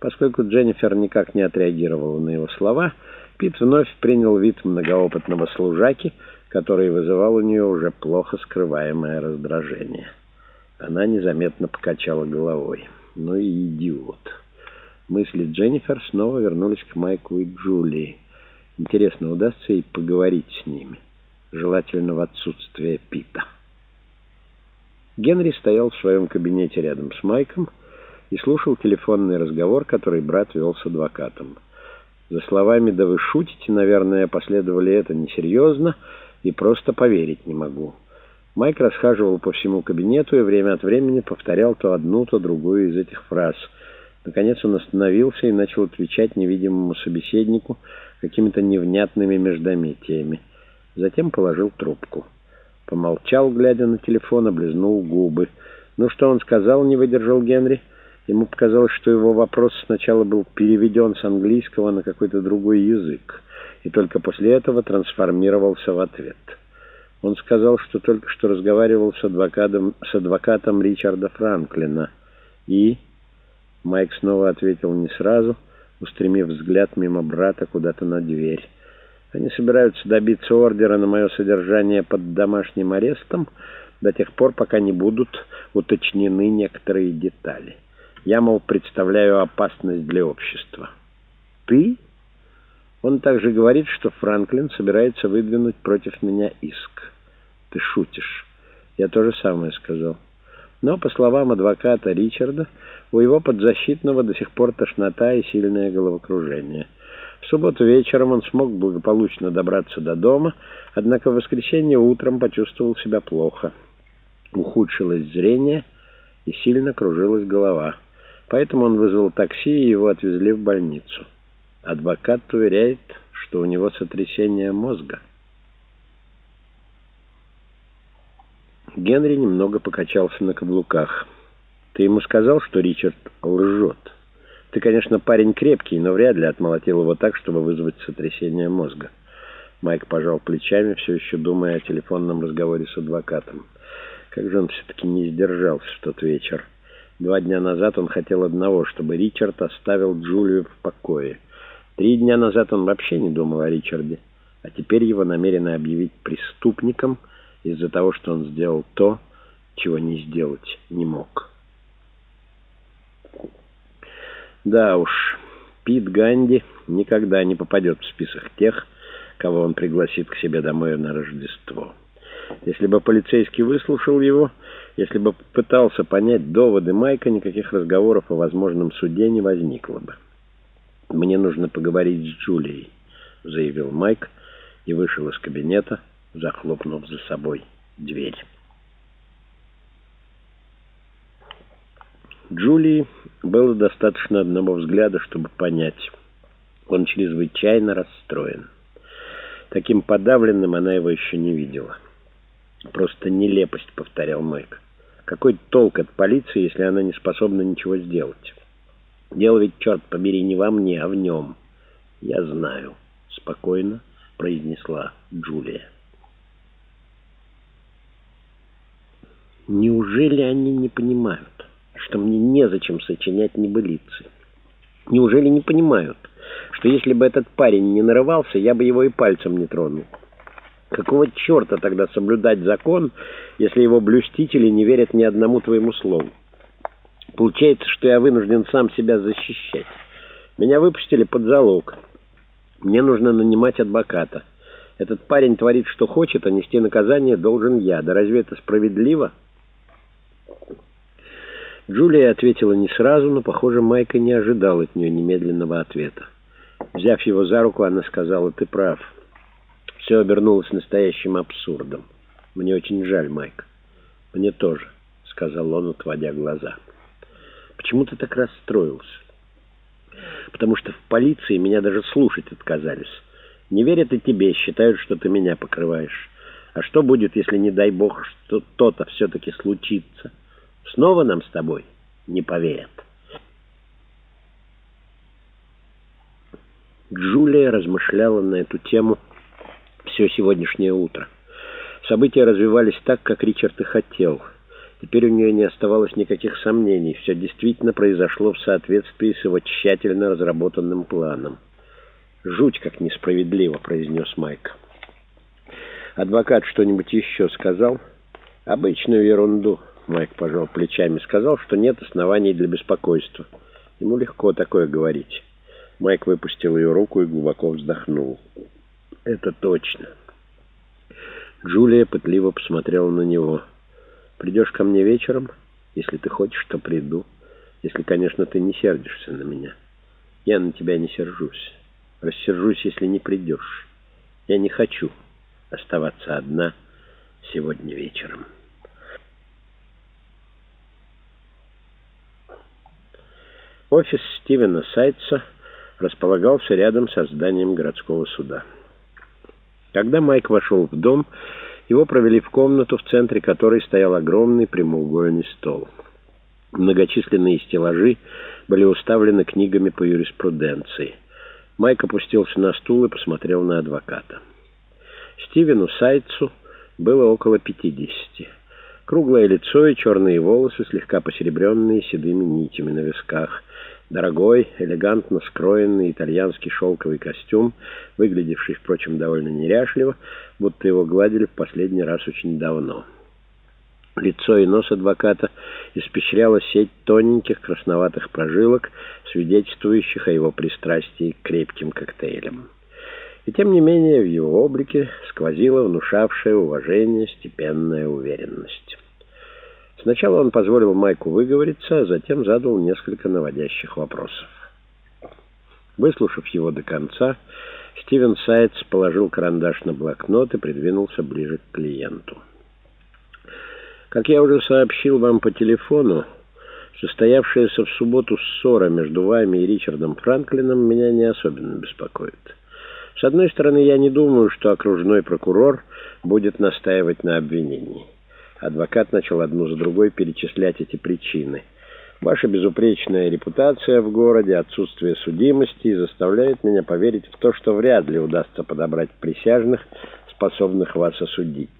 Поскольку Дженнифер никак не отреагировала на его слова, Пит вновь принял вид многоопытного служаки, который вызывал у нее уже плохо скрываемое раздражение. Она незаметно покачала головой. Ну и идиот. Мысли Дженнифер снова вернулись к Майку и Джулии. Интересно, удастся ей поговорить с ними? Желательно в отсутствие Пита. Генри стоял в своем кабинете рядом с Майком и слушал телефонный разговор, который брат вел с адвокатом. За словами «да вы шутите», наверное, последовали это несерьезно и просто поверить не могу. Майк расхаживал по всему кабинету и время от времени повторял то одну, то другую из этих фраз. Наконец он остановился и начал отвечать невидимому собеседнику какими-то невнятными междометиями. Затем положил трубку. Помолчал, глядя на телефон, облизнул губы. «Ну что он сказал?» — не выдержал Генри. Ему показалось, что его вопрос сначала был переведен с английского на какой-то другой язык, и только после этого трансформировался в ответ. Он сказал, что только что разговаривал с адвокатом, с адвокатом Ричарда Франклина. И... Майк снова ответил не сразу, устремив взгляд мимо брата куда-то на дверь. Они собираются добиться ордера на мое содержание под домашним арестом до тех пор, пока не будут уточнены некоторые детали. Я, мол, представляю опасность для общества. Ты? Он также говорит, что Франклин собирается выдвинуть против меня иск. Ты шутишь. Я то же самое сказал. Но, по словам адвоката Ричарда, у его подзащитного до сих пор тошнота и сильное головокружение. В субботу вечером он смог благополучно добраться до дома, однако в воскресенье утром почувствовал себя плохо. Ухудшилось зрение и сильно кружилась голова. Поэтому он вызвал такси, и его отвезли в больницу. Адвокат уверяет, что у него сотрясение мозга. Генри немного покачался на каблуках. «Ты ему сказал, что Ричард лжет? Ты, конечно, парень крепкий, но вряд ли отмолотил его так, чтобы вызвать сотрясение мозга». Майк пожал плечами, все еще думая о телефонном разговоре с адвокатом. Как же он все-таки не сдержался в тот вечер. Два дня назад он хотел одного, чтобы Ричард оставил Джулию в покое. Три дня назад он вообще не думал о Ричарде, а теперь его намерены объявить преступником из-за того, что он сделал то, чего не сделать не мог. Да уж, Пит Ганди никогда не попадет в список тех, кого он пригласит к себе домой на Рождество. Если бы полицейский выслушал его, если бы пытался понять доводы Майка, никаких разговоров о возможном суде не возникло бы. «Мне нужно поговорить с Джулией», — заявил Майк и вышел из кабинета, захлопнув за собой дверь. Джулии было достаточно одного взгляда, чтобы понять. Он чрезвычайно расстроен. Таким подавленным она его еще не видела. «Просто нелепость», — повторял Майк. «Какой толк от полиции, если она не способна ничего сделать? Дело ведь, черт побери, не во мне, а в нем». «Я знаю», — спокойно произнесла Джулия. Неужели они не понимают, что мне незачем сочинять небылицы? Неужели не понимают, что если бы этот парень не нарывался, я бы его и пальцем не тронул? Какого черта тогда соблюдать закон, если его блюстители не верят ни одному твоему слову? Получается, что я вынужден сам себя защищать. Меня выпустили под залог. Мне нужно нанимать адвоката. Этот парень творит, что хочет, а нести наказание должен я. Да разве это справедливо?» Джулия ответила не сразу, но, похоже, Майка не ожидал от нее немедленного ответа. Взяв его за руку, она сказала, «Ты прав. Все обернулось настоящим абсурдом. Мне очень жаль, Майк». «Мне тоже», — сказал он, отводя глаза. «Почему ты так расстроился?» «Потому что в полиции меня даже слушать отказались. Не верят и тебе, считают, что ты меня покрываешь. А что будет, если, не дай бог, что то-то все-таки случится?» Снова нам с тобой не поверят. Джулия размышляла на эту тему все сегодняшнее утро. События развивались так, как Ричард и хотел. Теперь у нее не оставалось никаких сомнений. Все действительно произошло в соответствии с его тщательно разработанным планом. «Жуть, как несправедливо», — произнес Майк. «Адвокат что-нибудь еще сказал?» «Обычную ерунду», — Майк пожал плечами. «Сказал, что нет оснований для беспокойства. Ему легко такое говорить». Майк выпустил ее руку и глубоко вздохнул. «Это точно». Джулия пытливо посмотрела на него. Придешь ко мне вечером, если ты хочешь, то приду. Если, конечно, ты не сердишься на меня. Я на тебя не сержусь. Рассержусь, если не придешь. Я не хочу оставаться одна сегодня вечером. Офис Стивена Сайтса располагался рядом со зданием городского суда. Когда Майк вошел в дом, его провели в комнату, в центре которой стоял огромный прямоугольный стол. Многочисленные стеллажи были уставлены книгами по юриспруденции. Майк опустился на стул и посмотрел на адвоката. Стивену Сайтсу было около пятидесяти. Круглое лицо и черные волосы, слегка посеребренные седыми нитями на висках. Дорогой, элегантно скроенный итальянский шелковый костюм, выглядевший, впрочем, довольно неряшливо, будто его гладили в последний раз очень давно. Лицо и нос адвоката испещряла сеть тоненьких красноватых прожилок, свидетельствующих о его пристрастии к крепким коктейлям. И тем не менее в его облике сквозила внушавшая уважение степенная уверенность. Сначала он позволил Майку выговориться, а затем задал несколько наводящих вопросов. Выслушав его до конца, Стивен Сайтс положил карандаш на блокнот и придвинулся ближе к клиенту. Как я уже сообщил вам по телефону, состоявшаяся в субботу ссора между вами и Ричардом Франклином меня не особенно беспокоит. С одной стороны, я не думаю, что окружной прокурор будет настаивать на обвинении. Адвокат начал одну за другой перечислять эти причины. Ваша безупречная репутация в городе, отсутствие судимости заставляет меня поверить в то, что вряд ли удастся подобрать присяжных, способных вас осудить.